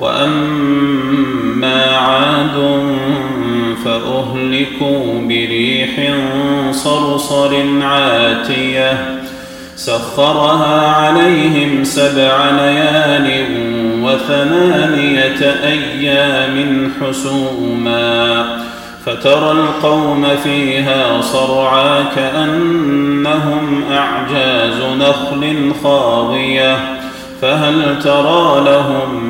وأما عاد فأهلكوا بريح صرصر عاتية سخرها عليهم سبع ليال وثمانية أيام حسوما فترى القوم فيها صرعا كأنهم أعجاز نخل خاوية فهل ترى لهم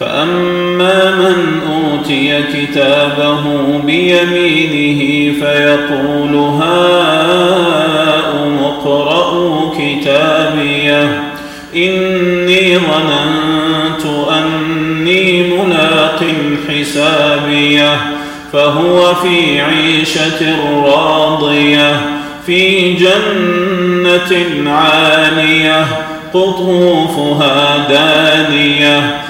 فأما من أوتي كتابه بيمينه فيقول هاؤم اقرءوا كتابيه. إني ظننت أني ملاق حسابيه. فهو في عيشة راضية في جنة عالية قطوفها دانية.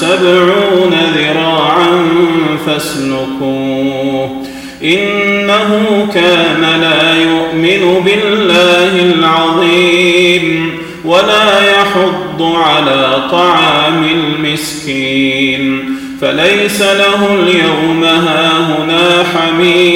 سبعون ذراعا فاسلكوه. إنه كان لا يؤمن بالله العظيم ولا يحض على طعام المسكين. فليس له اليوم هاهنا حميم.